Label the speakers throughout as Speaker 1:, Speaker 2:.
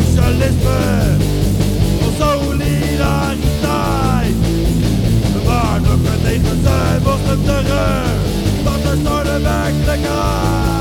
Speaker 1: socialisme, ons solidariteit. We waren met tegen zuivels en terug, dat is door de werkelijkheid.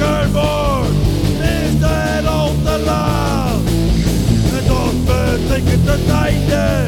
Speaker 1: wakker is de held te laat. En dat betekent het einde.